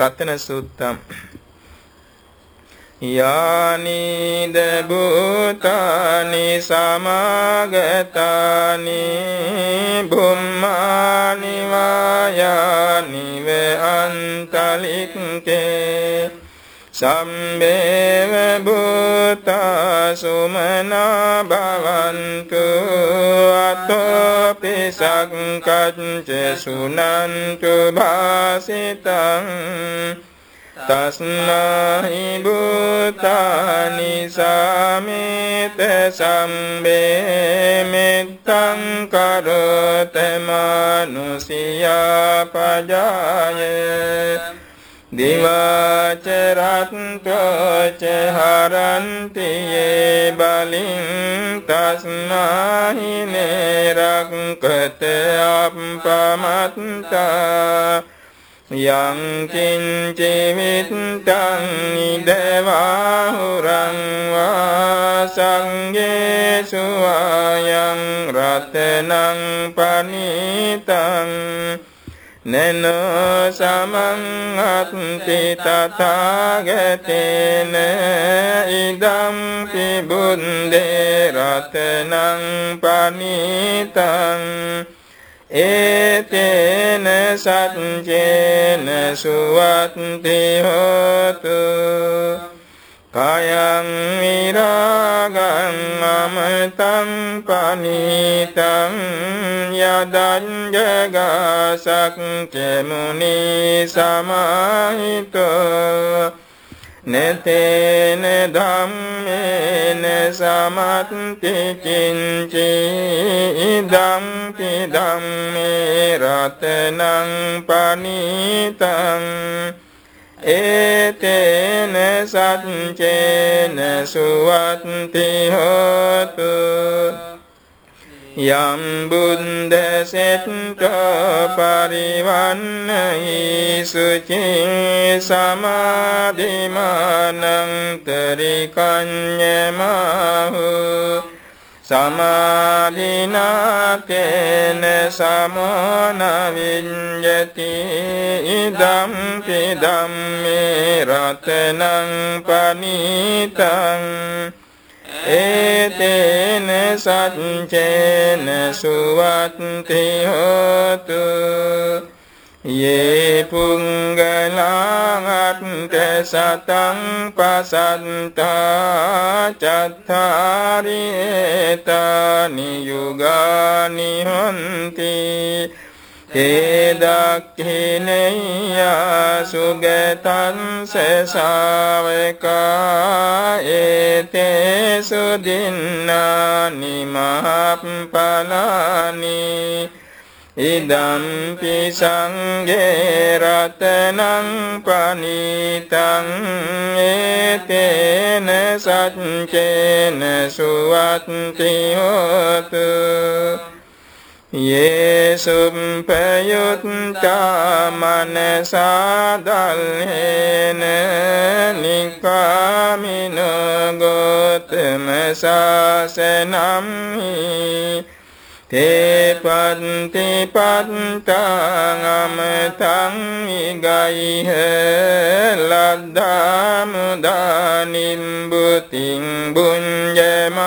රතන සූත්තම් යානිද භූතානි සමාගතානි බුම්මානි වායානි වේ අන්තලික්කේ සම්බේව භූතා සුමනා භවන්තු අතෝපි සංකච්ච සුනන්තු භාසිතං තස්නාහි භූතානි සාමිත සම්බේ මෙත්තං කරත මනුසියා පජායේ දිවාචරත්කච හරන්තියේ බලින් තස්මාහිනේ රක්කත අප්පමත්තා යං කිංචි විත්තං ඉදවාහුරං වා සංඝේසු ආයං රතනං පනිතං නන සමං අත්ති තථාගතේන ඉදම් පිබුන්දේ රතනං පනිතං ඒතේන සත්ජේන සුවත්ති හෝතු කයං විරාගං අමතං පනිතං යදං ජගසක් චමුනි සමාහිතෝ නතේන ධම්මේන සමත්ති කිංචි ඉදං පි ධම්මේ රතනං පනිතං ඒතේන සච්චේන සුවත්ති හෝතු. යම් බුද්ධ සෙට්ට පරිවන්නයි සුචි සමාධිමානං තරිකඤ්ඤමහු සමාධිනාතේන සමෝන විඤ්ඤති ඉදම් පිදම්මේ රතනං පනිතං ඒතේන සච්චේන සුවත්ති හෝතු ये පුංගලාගත්ත සතං පසන්තා චත්තාරියේතනි යුගානි හොන්ති ඒදක්ඛිනේයා සුගතං සසාවකා ඒතේ සුදින්නානි මහප්පලානි ඉදම්පි සංඝේ රතනං පනිතං ඒතේන සච්චේන සුවත්ති හෝතු. යේසුම්පයුත්තා මනසාදල්හේන නිකාමිනෝ ගෝතම සාසනම්හි තේ පත්ති පත්තං අමතං විගයිහ ලද්දාමුදානින් බුතින් බුඤ්ජමානා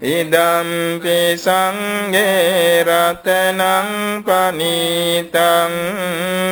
ඉදම්පි සංඝේ රතනං පනිතං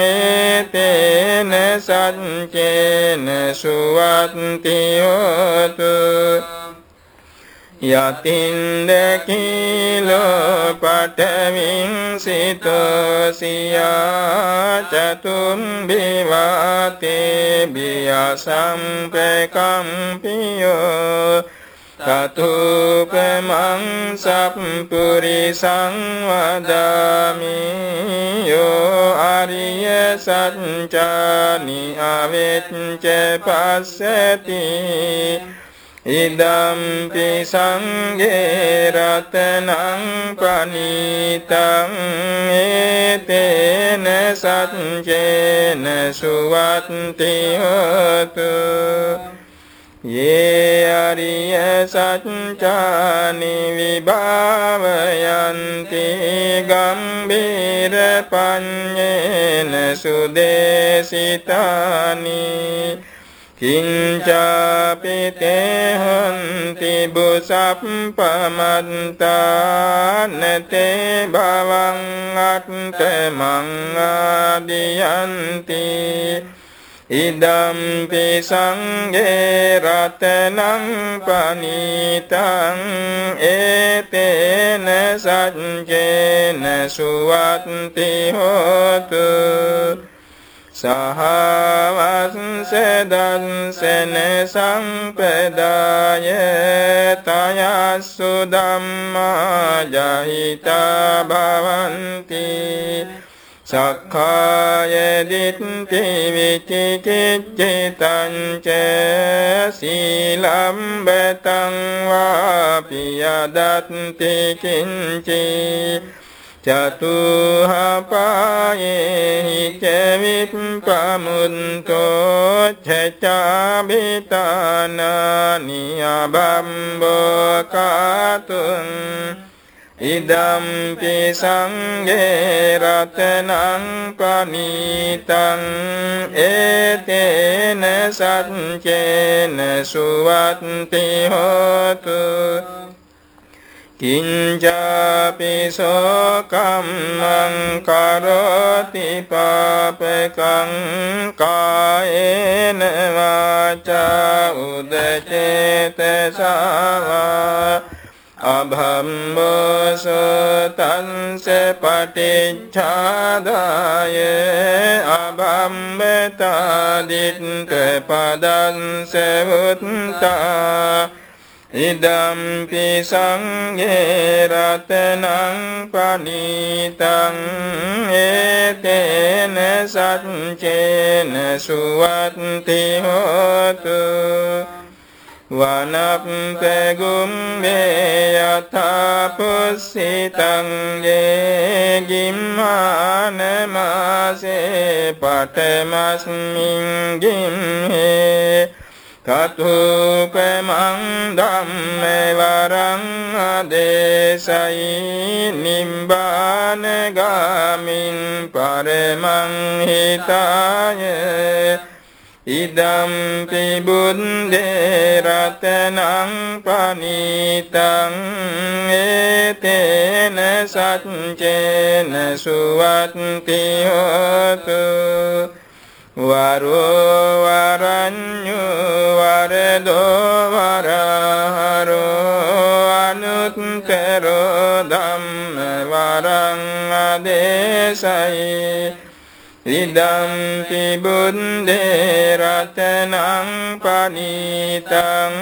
ඒතේන සච්චේන සුවත්ති හෝතු යතින්ද කීලෝ පඨවින් සිතෝසියා චතුම් බිවාතේ බියසම්පකම්පියෝ තතුපමං සප්පුරිසං වදාමි යෝ ආරිය සත්‍යානි අවෙච්ච පස්සති ඉදම්පි සංගේ රතනං පනිතං ඒතේන සත්චේන සුවත්ති හොතු. යේ අරිය සත්‍යානි විභාවයන්ති ගම්බීර පඤ්ඤේන සුදේසිතානි. තේහන්ති බුසප්පමන්තානතේ භවං අට්ඨමං ආදියන්ති ඉදම්පි සංඝේ රතනං පනිතං ඒතේන සච්චේන සුවත්ති හෝතු සහවස්සදන්සන සංපදාය තයස්සු ධම්මා ජහිතා භවන්ති සක්කාය දිට්ඨි විචිකිච්ඡිතං ච සීලම්බතං වාපියදත්ති කිංචේ චතුහපායේ චවිප්පමුන්තෝ චචාබිතානානි අබම්බෝකාතුන් ඉදම්පි සංඝේ රතනං පනීතං ඒතේන සච්චේන සුවත්ති හෝතු කිංචාපි සෝකම්මං කරෝති පාපකං කායේන වාචා උදචේතසවා අභම්බසතන්ස පටිච්ඡාදාය අභම්බතාදිත්ත පදන්ස වුත්තා ඉදම්පි සංඝේ රතනං පනිතං ඒතේන සච්චේන සුවත්ති හෝතු වනප්පගුම්බේ යථා පුස්සිතං යේ ගිම්මාන මාසේ පඨමස්මින් ගිම්හේ තතුපමං ධම්ම වරං ආදේශයි නිම්බාන ගාමින් පරමං හිතාය ඉදම් පිබුද්දේ රතනං පනිතං ඒතේන සච්චේන සුවත්ති හෝතු වරෝ වරඤ්ඤු වරදෝ වරහරෝ අනුත්තරෝ ධම්ම වරං ආදේශයි. ඉදම්පි බුද්දේ රතනං පනිතං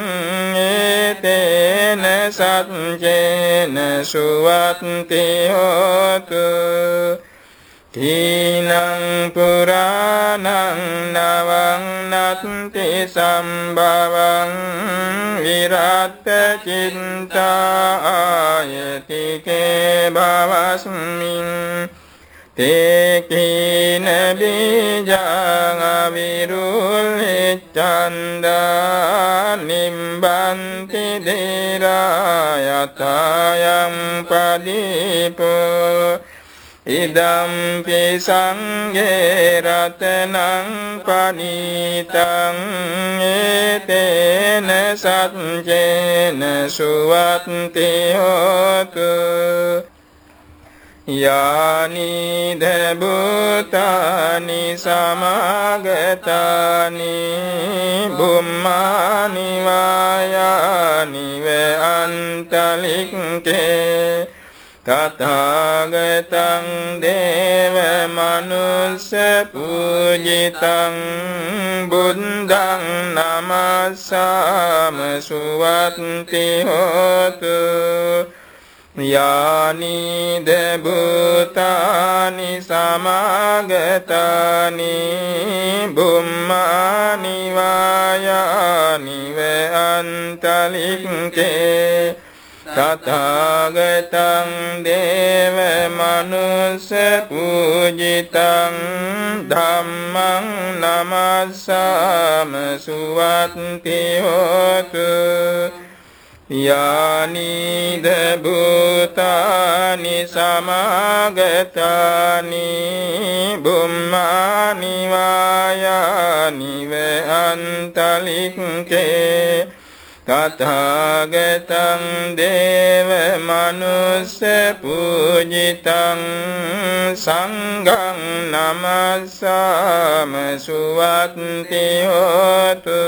ඒතේන සච්චේන සුවත්ති හෝතු. තීනං පුරාණං නවං නත්ති සම්භවං විරත් චින්තා ආයතිකේ භවස්මින් තේකීන බීජං අවිරුල්හිච්ඡන්දා නිම්බන්ති දේරායතයං පදීපෝ ඉදම්පි සංඝේ රතනං පනිතං ඒතේන සච්චේන සුවත්ති හෝතු යානි දබුතානි සමාගතානි බුම්මානි වායානි වේ අන්තලික්කේ තථාගතං දේව මනුස්ස පූජිතං බුද්ධං නමස්සාම සුවත්ති හෝතු. යානි දබුතානි සමාගතානි බුම්මානි වායානි වේ අන්තලික්කේ තථාගතං දේව මනුස්ස පූජිතං ධම්මං නමස්සාම සුවත්ති හෝතු. යානිද භූතානි සමාගතානි බුම්මානි වායානි වේ අන්තලික්කේ තථාගතං දේව මනුස්ස පූජිතං සංඝං නමස්සාම සුවත්ති හෝතු